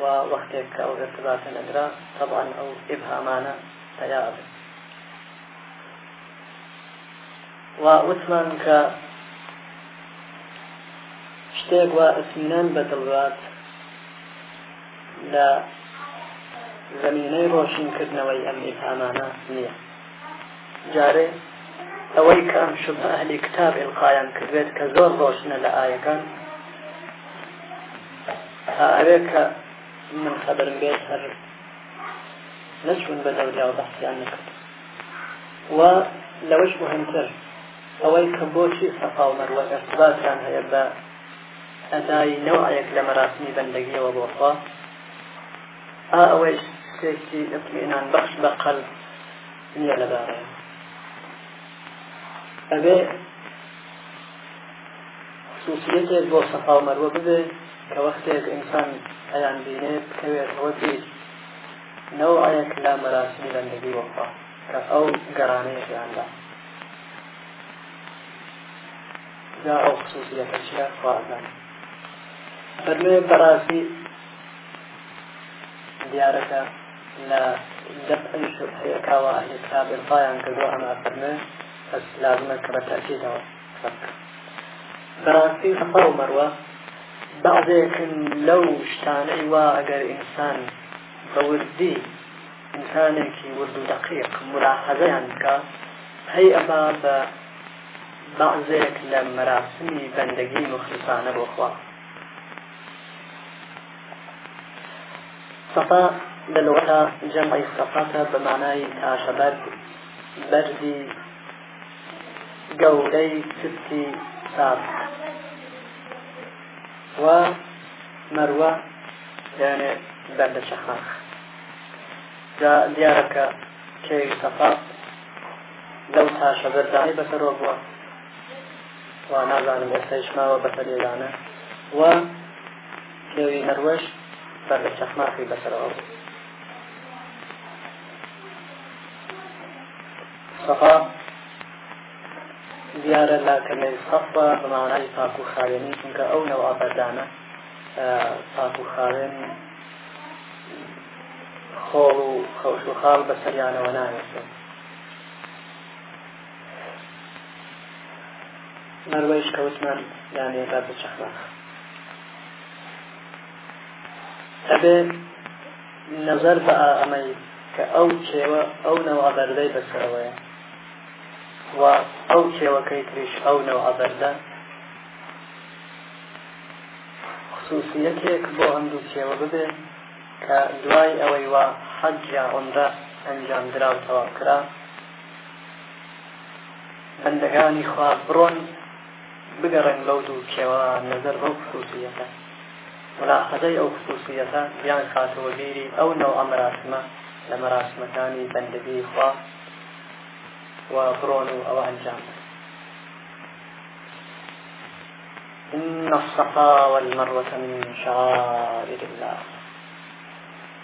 و وەختێک کە ئەو ئێرتباتە نەدرا تەبان ئەو ئیبهامانە پەیا ئەبن و وتمان کە شتێک وا ئەسمینان بەدڵات لە زمینەی ڕۆشنکردنەوەی ئەم ئیفامانە نییە جارێ ئەوەی کە ئەم شوبهە ئەهلی کتاب ئێڵقایان کردێت کە زۆر ڕۆشنە لە ئایەکان تا ئەوێ کە من خەبرم بێت هەر نەچوون بە دەوریا و بەحسیان نەکرد و لەوەش مهمتر ئەوەی کە بۆچی سەفا و مەروە ئەسباتیان هەیە بە ئەدای نەوەیەک لە مەراسمی بەندەگیەوە بۆخوا ئا ئەوەیش شتێکی ئیتمینان بەخش بە قەلب نییە لەبارەیان ئەبێ خصوصیەتێک بۆ سەفا و مەروە ببێ کە وەختێک ئینسان ئەیان بینێ بکەوێت هۆتی نەوەیەک لە مەراسمی بەندگی وەخوا کە ئەو گەرانەیەیاندا جا ئەو خصوصیەتە چیە خوازان فەرمێ بەڕاستی دیارەکە لە دەب ئەوی شوفیەکەوە ئەهلی کتاب ئێڵقایان کردووە ئەمە فەرمێ بەس لازمە کە بە تەکیدەوە بەڕاستی سەفا و مەروە بەعضێکن لەو شتانەی وا ئەگەر ئینسان بە وردی ئینسانێکی ورد و دەقیق ملاحەزەیان بکە هەی ئەما بە بەعضێک لە مەراسمی بەندەگی مخلسانە بۆخوا سەفا لە لغەتا جەمعی سەفاتە بە مانای تاشەبەر بەرزی گەورەی سستی ساف و مەروە یانێ بەردە شەخاخ جا دیارەکە کێوی سەفا لەو تاشە بەردانی بەسەرۆ بووە وا نازانم ئێستایش ماوە بەسەر ئێرانە و کێوی هەروەش بەر لە چەخماخی بەسەرەوە بوو سەفا دیارە لە کەمێک سەفە بەمانای پاک و خاوێنی چونکە ئەو نەوە بەردانە پاک و خاوێن خۆڵ و خەوش و خاڵ بەسەریانەوە نانێتن مەروەیش کەوتمان یانێ بە بچەخمان ئەبێ نەزەر بە ئەمەی کە ئەو کێوە ئەو نەوابەردەی بەسەرەوەیە و ئەو کێوەکەی تریش ئەو نەوابەردە خصوصیەتێک بۆ ئەم دوو کێوە ببێ کە دوای ئەوەی وا حەج یا عمرە ئەنجام درا و تەواو کرا بەندەگانی خوا بڕۆن بگەڕێن بەو دوو کێوە نەزەر بەو خصوصیەتە ملاحظەی ئەو خصوصیەتە بیان خاتەوە بیری ئەو نەوە مەراسمە لە مەراسمەکانی بەندەگی خوا و بڕۆن و ئەوە ئەنجام إن الصفا والمروة من شعائر الله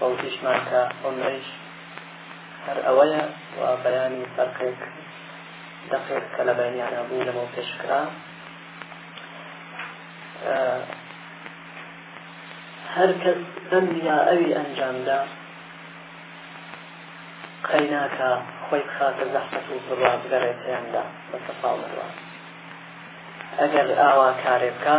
ئەوتیشمان کە ئەمەیش هەر ئەوەیە و بەیانی فەرقێک دەقێک کە لە بەینیانە بوو لەمەو پێشکرا هەر کەس ئەم یا ئەوی ئەنجامدا قەی ناکە خۆی بخاتە زەحمەت و بڕوا بگەڕێت پێیاندا بە سەفاڵەوە ئەگەر ئاوا کارێ بکە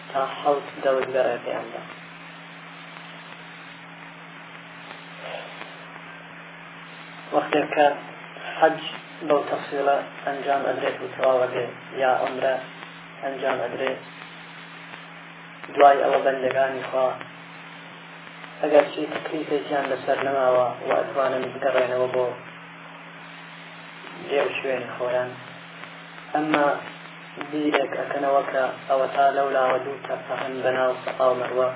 تا حەوت دەور گەڕێ پێیاندا. وەختێک کە حەج بەو تەفسیڵە ئەنجام ئەدرێت و تەواوەدێ یا عمرە ئەنجام ئەدرێت دوای ئەوە بەندەکانی خوا ئەگەر چی تکلیفێکیان لەسەر نەماوە و ئەتوانن بگەڕێنەوە بۆ لێو شوێنی خۆیان ئەمما بیرێک ئەکەنەوە کە ئەوەتا لەو لاوە دوو تەپە هەن بەناو سەفا و مەروە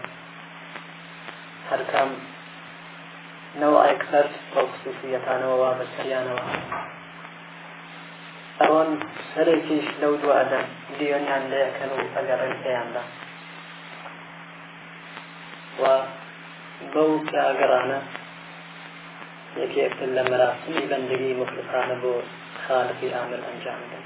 هەرکام نەوعێک فەرد بەو خصوصیەتانەوە وا بەسەریانەوە ئەوان سەرێکیش لەو دوو ئەدەن دیۆنیان لەکەن و ئەگەڕێن پێیاندا و بەو کاگەڕانە یەکێکتر لە مەراسمی بەندگی مخلفانە بۆ خالقی ئامر ئەنجامدن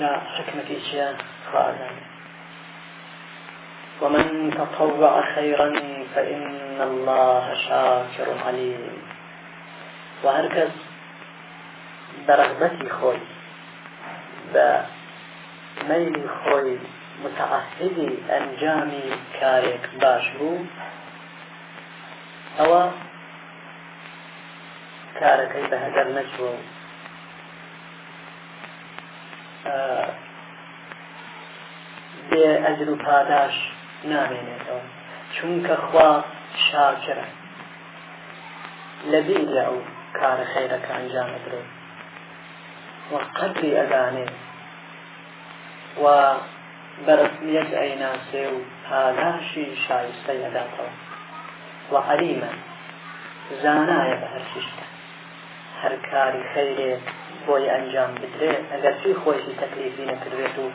لا حكمة شيئا خالد ومن تطوع خيرا فإن الله شاكر عليم وهركز برغبتي خوي بميل خوي متعهدي أنجامي كارك باشبو أو کارەکەی بە هەدەر نەچوە و بێ ئەجر و پاداش نامێنێتەوە چونکە خوا شاکرە لەبیر لە ئەو کارە خێرەکە ئەنجامەدرێت وە قەدری ئەدانێت و بە رەسمیەت ئەیناسێ و پاداشی شایستەی ئەداتەوە و عەلیمە زانایە بە هەرچیشتە هەر کاری خەیرێک بۆی ئەنجام بدرێت ئەگەرچی خۆیشی تەکلیفی نەکردێت و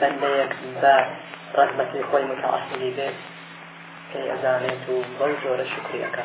بەندەیەک بە ڕغبەتی خۆی متعاحلی بێت پێ ئەزانێت و بەو جۆرە شکریەکە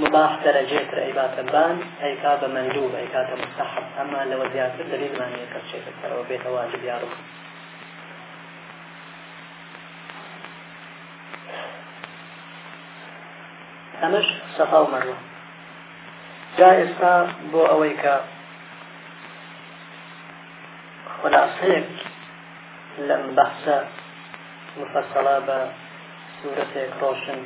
مباح دەرەجەیە تر ئەیباتە بان ئەیکا بە مەندوب ئەیکاتە مستحب ئەما لەوە زیاتر دەلیلمان نیە کە بچێتە سەرەوە بێتە واجب یا ڕوخ ئەمەش سەفا و مەروە جا ئێستا بۆ ئەوەی کە خلاصەیەک لەم بەحسە مفەسەڵا بە سوورەتێک ڕۆشن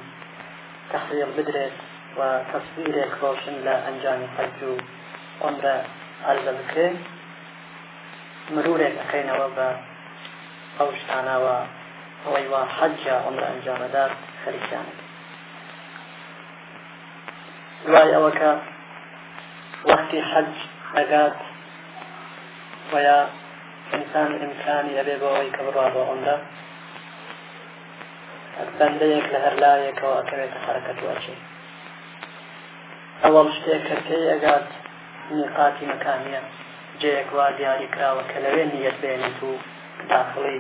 تەحویڵ بدرێت و تەسویرێک ڕۆشن لە ئەنجامی حەج و عومرە عەرزە بکرێ مرورێک ئەکەینەوە بە ئەو شتانەوە ئەوەی وا حەج یا عومرە ئەنجامەدات خەریکیانە دوای ئەوەکە وەختی حەج ئەگات وە ئینسان ئیمکانی ئەبێ بۆ ئەوەی کە بڕا بۆ عومرە بەندەیەک لە هەر لایەکەوە ئەکەوێتە حرەکەت واچێ ئەوەڵ شتێک کە پێی ئەگات میقاتی مەکانیە جەیەک وا دیاری کراوە کە لەوێ نیەت بێنێت و داخڵی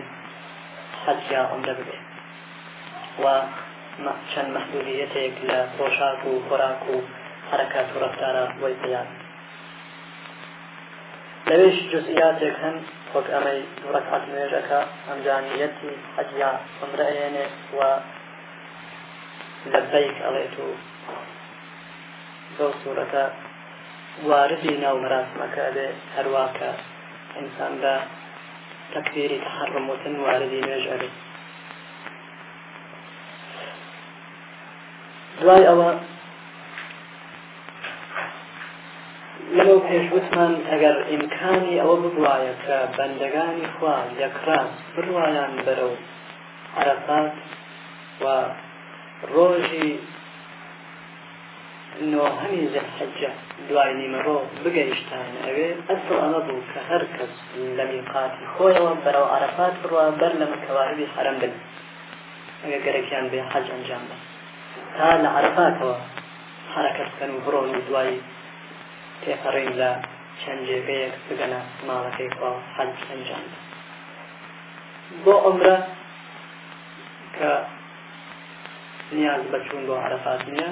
حەجیا عمرە ببێت و چەند مەحدودیەتێک لە پۆشاک و خۆراک و حرەکات و ڕفتارە وەی پێیان لەوێش جزئیاتێک هەن وەک ئەمەی دوو ڕەکعەت نوێژەکە ئەمجا نیەتی حەج یا عەمرە ئەیەنێ و لەبەیک ئەڵێت و بەو سوورەتە واردی ناو مەراسمەکە بێ هەروا کە ئینسان بە تەکبیری تەحەڕم وتن واردی نوێژ ئەبێت دوای ئەوە لەو پێش وتمان ئەگەر ئیمکانی ئەوە ببوایە کە بەندەگانی خوا یەکڕان بڕوایان بەرەو عەرەفات و ڕۆژی نۆهەمی زەحەجە دوای نیمەڕۆ بگەیشتان ئەوێ ئەسڵ ئەمە بوو کە هەر کەس لە میقاتی خۆیەوە بەرەو عەرەفات بڕوا بەر لە مەکەواهبی حەرەم بن ئەگەر گەرەکیان بێ حەج ئەنجام بە تا لە عەرەفاتەوە حەرەکەت بکەن و بڕۆن و دوای تێپەڕین لە چەند جێگەیەک بگەنە ماڵەکەی خوا حەج ئەنجام بۆ عمرە کە نیاز بە چوون بۆ عەرەفات نییە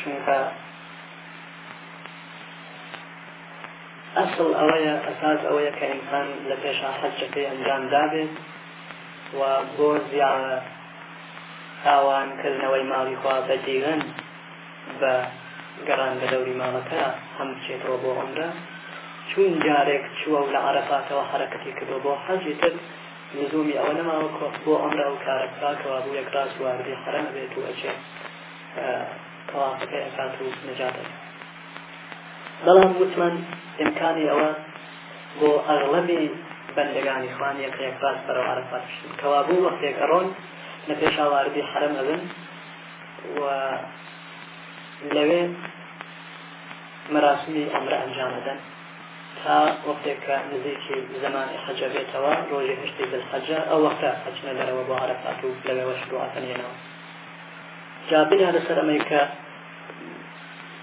چونکە ئەسڵ ئەوەیە ئەساس ئەوەیە کە ئینسان لە پێشا حەجەکەی ئەنجام دابێت و بۆ زیاوە تاوان کردنەوەی ماڵی خوا بەجیرن بە گەڕان بە دەوری ماڵەکە هەم بچێتەوە بۆ عمرە چون جارێک چووە و لە عرفاتەوە حرەکەتی کردو بۆ حەزی تر لزومی ئەوە نەماوە بۆ عمرە و کارە کراکەوە بوو یەک ڕاست واردی حرەم بێت و ئەچێت تەوافەکەی ئەکات و نەجاتەکە بەڵام وتمان ئمکانی ئەوە بۆ ئەغڵەبی بەندەگانی خوا نیە کە یەکپاس بەرەو عەرەفات بچن کەوابوو وەختێک ئەڕۆن لە پێشا واردی حەرەم ئەبن و لەوێ مەراسمی ئەمرە ئەنجام بدەن تا وەختێک کە نزیکی زمانی حەجە بێتەوە ڕۆژی هشتی دڵحەجە ئەو وەختە ئەچنە دەرەوە بۆ عرفات و لەوێوە شروعاتەنێنەوە جا بنا لەسەر ئەمەی کە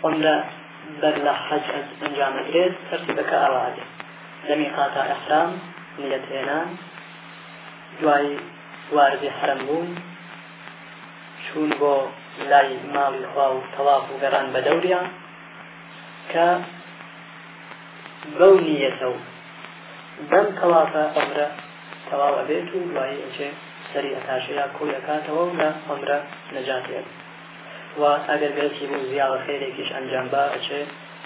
عمرە بەر لە حەج ئەنجام ئەدرێت تەرتیبەکە ئاوا ئەبێت لە میقاتا ئەحرام نیەت هێنان دوای واردی حرم بوون چوون بۆ لای ماڵی خوا و تەواف و گەڕان بە دەوریا کە بەو نیەتە و بەم تەوافە عمرە تەواو ئەبێت و دوایی ئەچێ سەری ئەتاشەیە کۆی ئەکاتەوە و لە عمرە نەجاتێت و ئەگەر بێتی بوو زیاوە خێرێکیش ئەنجام با ئەچێ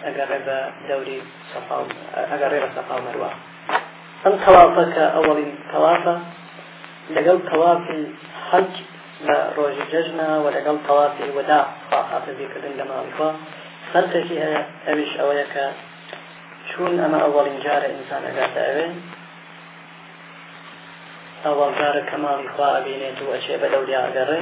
ئەگەڕێ بە دەوری سەفا و ئەگەڕێ بە سەفا و مەروە ئەم تەوافە کە ئەوەڵین تەوافە لەگەڵ تەوافی حەج لە ڕۆژی جەژنە و لەگەڵ تەوافی وەدا خواحافزیکردن لە ماڵیخوا فەرقێکی هەیە ئەویش ئەوەیە کە چون ئەمە ئەوەڵین جارە ئینسان ئەگاتە ئەوێ ئەوەڵ جارە کە ماڵی خوا ئەبینێت و ئەچێ بە دەوریا ئەگەڕێ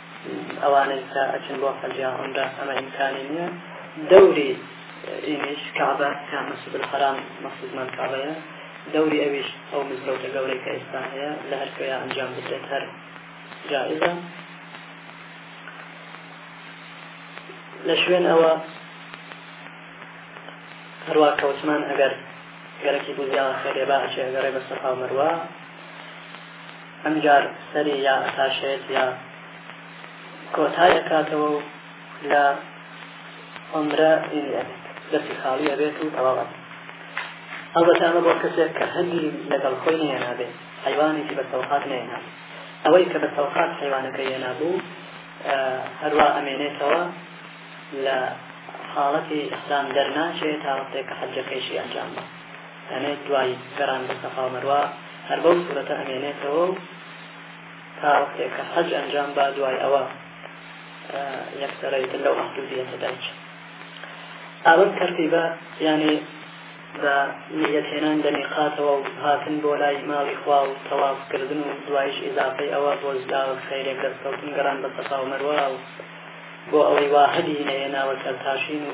ئەوانەی کە ئەچن بۆ حەجیا عمرە ئەمە ئیمکانی نییە دەوری ئینیش کابە کە مەسجد الحرام مەسجد من کابەیە دەوری ئەویش ئەو مزگەوتە گەورەی کە ئێستا هەیە لە هەر کوێیە ئەنجام بدرێت هەر جائزە لە شوێن ئەوە هەروە کەوتمان ئەگەر گەرەکی بوو زیاوە خێرێ با ئەچێ گەڕێ بەسەر هاومەروە ئەمجار سەری یا ئەتاشێت یا کۆتای ئەکاتەوە و لە عمرە دەستی خاڵی ئەبێت و تەواو ئەبێت ئەڵبەتە ئەمە بۆ کەسێک کە هەندی لەگەڵ خۆی نێنابێ حیوانێکی بە سەوقات نێنا ئەوەی کە بە سەوقات حیوانەکە یێنابوو هەروە ئەمێنێتەوە لە حاڵەتی ئیسلام دەرناچێت تا وەختێک کە حەجەکەیشی ئەنجام بە ئەمێت دوای گەڕان بە سەفاو مەروا هەر بەو سورەتە ئەمێنێتەوە و تا وەختێک کە حەج ئەنجام با دوای ئەوە یەکسەرەیتر لەو مەحدودیەتە دایچ ئاوەم کردی بە یانێ بە نیەتێنان دەمی قاتەوە و هاتن بۆ لای ماڵی خوا و تەوافکردن و دوایش ئیزافەی ئەوە بۆ زداوە خیرێک دەستکەوتن گەڕان بە سەفا و مەروا و بۆ ئەوەی واهدی نەیە ناوە سەرتاشین و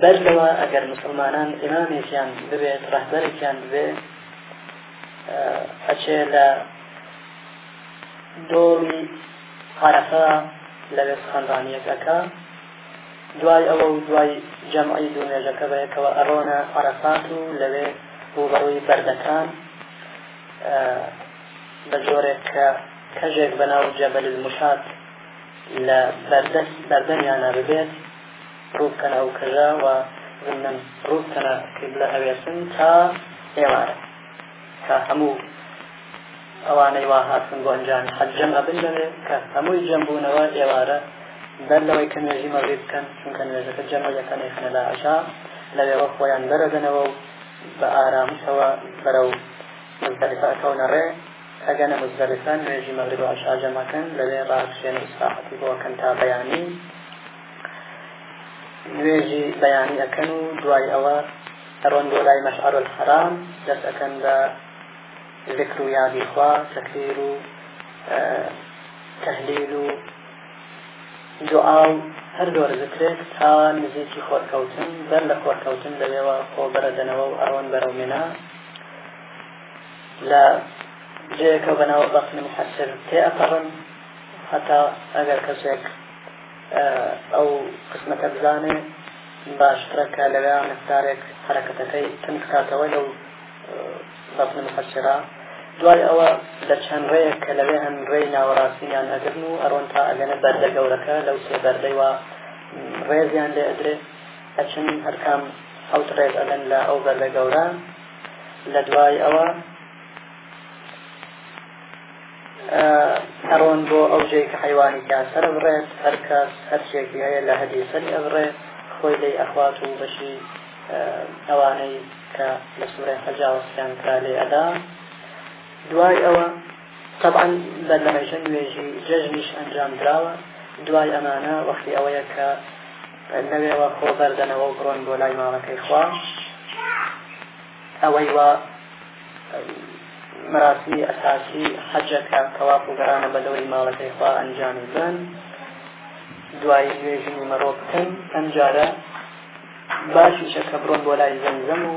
بەر لەوە ئەگەر مسلمانان ئیمامێکیان ببێت ڕەهبەرێکیان ببێ ئەچێ لە دۆڵی عرفە لە وێست خەندانیەکەکە دوای ئەوە و دوای جەمعی دوو نوێژەکە بەیەکەوە ئەڕۆنە عرفات و لەوێ بۆ بەڕووی بەردەکان بە جۆرێک کە کەژێک بەناو جەبەل مشات لە بەردەست بەردەنیانە ببێت ڕوو بکەنە ئەو کەژە و زمنن ڕوو بکەنە قیبلە ئەوێسن تا ئێوارە کە هەموو ئەوانەی وا هاتن بۆ ئەنجام حەج جەم ئەبن لەوێ کە هەمووی جەم بوونەوە ئێوارە دەر لەوەی کە نوێژی مەغری بکەن چونکە نوێژەکە جەمە یەکەنەی خنە لە عشا لەوێوە خۆیان بەرەدەنەوە و بە ئارامشەوە بەرە و مزدەلفە ئەکەونە ڕێ ئەگەنە مزدەلفە نوێژی مەغرب و عشا جەمەکەن لەوێ ڕاکشێن و ساحەتی بۆکەن تا بەیانی نوێژی بەیانی ئەکەن و دوای ئەوە ئەڕۆن بۆ لای مەشعر الحرام دەست ئەکەن بە ذکر و یادی خوا تەکبیر و تەهلیل و دوعا و هەر زۆر ذکرێک تا نزیکی خۆرکەوتن بەر لە خۆرکەوتن لەوێەوە خۆ بەرەدەنەوە و ئەڕۆن بەرەو مێنا لە جێەکە بەناو بەخن محەسر تێ ئەپەڕن هەتا ئەگەر کەسێک ئەو قسمەتە بزانێ باشترە کە لەوێ مقدارێک حرەکەتەکەی کەم بکاتەوە لەو بەفن مفەسرە دوای ئەوە لە چەند ڕێیەک کە لەوێ هەن ڕێی ناوەڕاستیان ئەگرن و ئەرۆن تا ئەگەنە بەردە گەورەکە لەو سێ بەردەی وە ڕێزیان لێ ئەدرێ ئەچن هەرکام حوت ڕێز ئەدەن لە ئەو بەردە گەورە لە دوای ئەوە ئەڕۆن بۆ ئەو جێک حیوانی کاسەر بڕێت هەر کەس هەرچێکی هەیە لە هەدی سەری ئەبڕێ خۆی لی ئەخوات و بەشی ئەوانەی کە لە سوورەی حەجاوەستیان کرا لێ ئەدا دوای ئەوە طبعا بەر لە مەژە نوێژی جەژنیش ئەنجام دراوە دوای ئەمانە وەختی ئەوەیە کە لەوێوە خۆ بەردەنەوە بڕۆن بۆ لای ماڵەکەی خوا ئەوەی وە مەراسمی ئەساسی حەجەکە تەواف و گەڕانە بە دەوری ماڵەکەی خوا ئەنجامی بن دوایی نوێژنی مەڕۆ بکەن ئەمجارە باشیشە کە بڕۆن بۆ لای زەمزەم و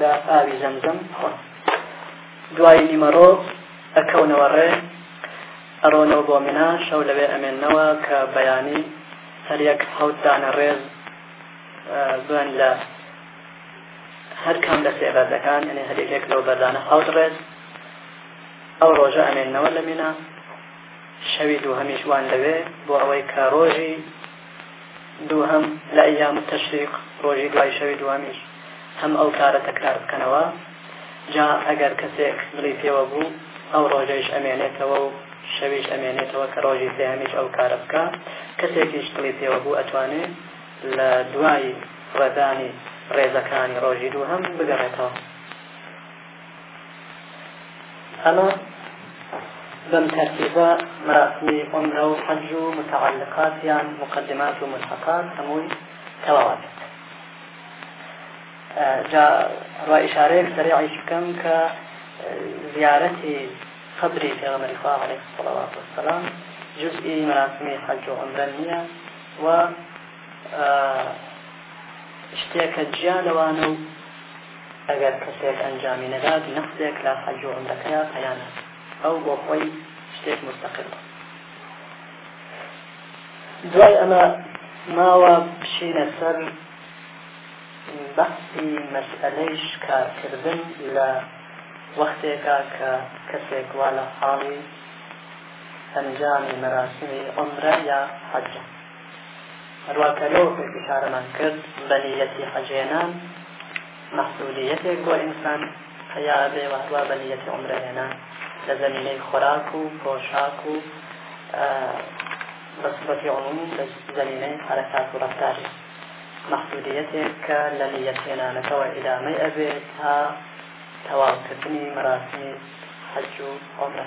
لە ئاوی زەمزەم خۆن دوایی نیمەڕۆ ئەکەونەوە ڕێ ئەڕۆنەوە بۆ منا شەو لەوێ ئەمێنەوە کە بەیانی هەریەک حەوت دانە ڕێز بن لە هەر کام لە سێ بەردەکان یعنی هەر یەکێک لەو بەردانە حەوت ڕێز ئەو ڕۆژە ئەمێنەوە لە مینا شەوی دووهەمیش وان لەوێ بۆ ئەوەی کە ڕۆژی دووهەم لە ئەیام تەشریق ڕۆژی دوای شەوی دووەمیش هەم ئەو کارە تەکرار بکەنەوە جا ئەگەر کەسێک دڵی پێوە بوو ئەو ڕۆژەیش ئەمێنێتەوە و شەویش ئەمێنێتەوە کە ڕۆژی سێهمیش ئەو کارە بکە کەسێکیش دڵی پێوە بوو ئەتوانێت لە دوای ڕێدانی ڕێزەکانی ڕۆژی دووهەم بگەڕێتەوە ئەمە بەم تەرتیبە مەراسمی عمرە و حەج و متعلقات یان مقدمات و ملحقات هەمووی تەواوە جا ڕا ئشارەیەک سەرعیش بکەم کە زیارەتی قبری پێغەمەری خوا عليه الصلاة والسلام جزئی مەراسمی حەج و عمرە نییە و شتێکە جیا لەوانە و ئەگەر کەسێک ئەنجامی نەدات نەخسێک لە حەج و عمرەکەیا پەیانە ئەو بۆ خۆی شتێک مستەقل دوای ئەمە ماوە بچینە سەر بەحسی مەسئلەی شکارکردن لە وەختێکا کە کەسێک وا لە حاڵی ئەنجامی مەراسیمی عومرە یا حەجە هەروە کە لەوە پێش ئشارەمان کرد بە نیەتی حەجێنان مەحسولیەتێک بۆ ئینسان هەیە بێ وهروە بە نیەتی عومرە هێنان لە زمینەی خۆراک و پۆشاک و بەسبەتی عمومی لە زمینەی حرکات و ڕفتاری مەحدودیتێک کە لە نیەتێنانەکەەوە ئیدامەی ئەبێت تا تەواوکردنی مەراسی حەج و عمرە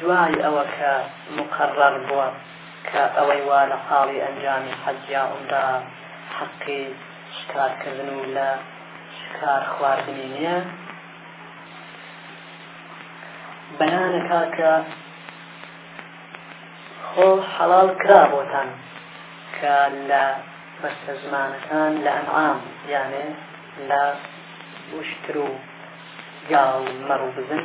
دوای ئەوە کە موقەڕەڕ بووە کە ئەوەی وا لە خاڵی ئەنجامی حەج یا عومرە حەقی شکارکردن و لە شکار خواردنی نییە، بەیان ئەکا کە خۆ حەڵاڵ کرا بۆتان کە لە بەستەزمانەکان لە ئەنعام یانێ لە وشتر و گاو مەڕ و بزن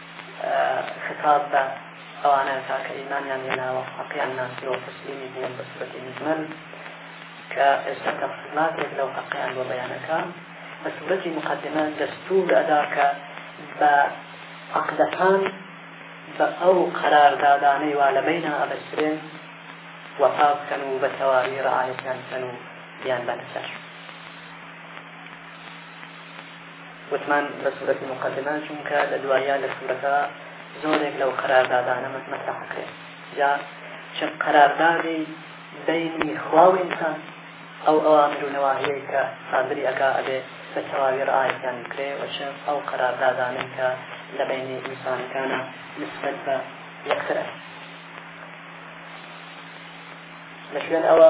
خطاب بە ئەوانە تاکە ئیمانیان هێناوە حەقیان ناسیەوە تەسلیمی بوون بە سورەتی مزمەر کە ئێستا تەفسیلاتێک لەو حەقیان بۆ بەیانەکە بە سورەتی مقدمە دەستور ئەدا کە بە عقدەکان بە ئەو قەراردادانەی وا لە بەینا ئەبەسترێن وەفا بکەن و بە تەواوی ڕعاەتیان بکەن و بیان بەنەسەر وتمان بە سورەتی موقەدمە چونکە لە دواییا لە سورەکە زۆرێک لەو قەراردادانە مەسرح کرێت جا چ قەراردادی بینی خوا و ئینسان ئەو ئەوامر و نەواهەیە کە سادری ئەکا ئەبێ بە تەواوی ڕایەتیان کرێ و چ ئەو قەراردادانەی کە لە بینی ئینسانەکانە نسبەت بە یەکترە لە شوێن ئەوە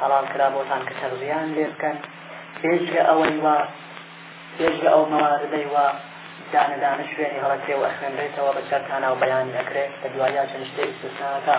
حەڵاڵ کرا بۆتان کە تەغذیەیان لێ بکەن بێجگە ئەوەی وا بێجگە ئەو مەواردەی وا دانە دانە شوێنی هەڵەکرێ و ئەخوێنرێتەوە بە سەرتانە و بەیانی ئەکرێت بە دوایە چەند شتێ ئیسسناکە